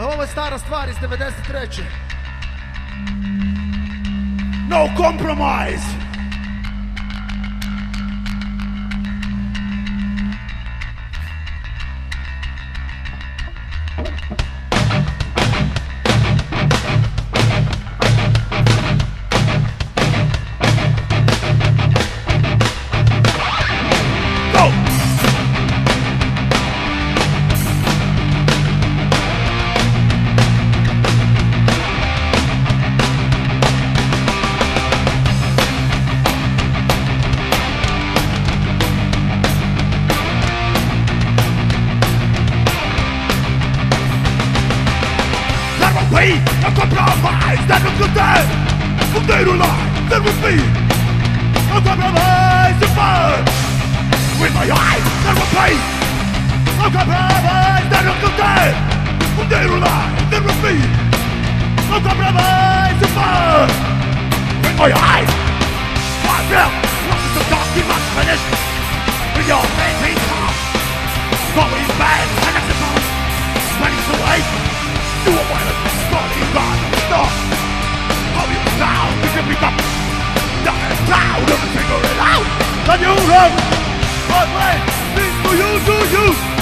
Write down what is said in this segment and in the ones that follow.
Ovo je stara stvar iz 93. No compromise! There will be a compromise that will go down. From day to line there will be a compromise to burn With my eyes there will be a compromise that will go down. From day to line there will be a compromise to burn With my eyes. I will What is the document finished? With your heart Going back and run This for you to you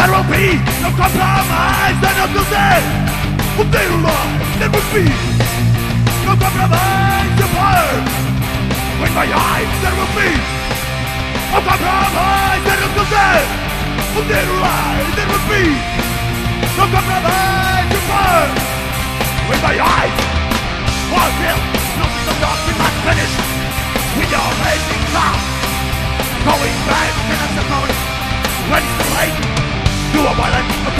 There will be no compromise, there no good day. From day to life, there will be no compromise to burn. With my eyes, there will be no compromise, there no good day. From day to life, there will be no compromise to burn. With my eyes, one feel nothing of dark not finished.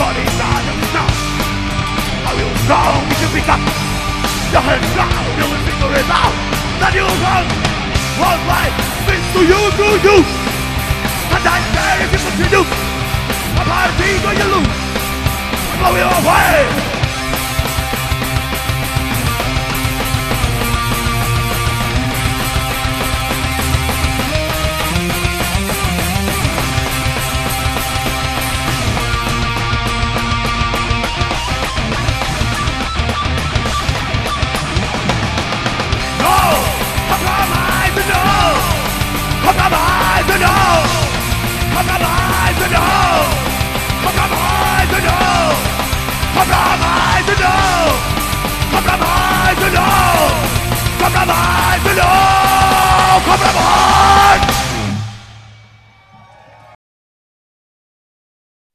story that I know I will know we should be tough Your hands down, you will figure it out. That you world, What life means to you to you. And I dare if you continue. I'm hiding or you lose. Blow you away.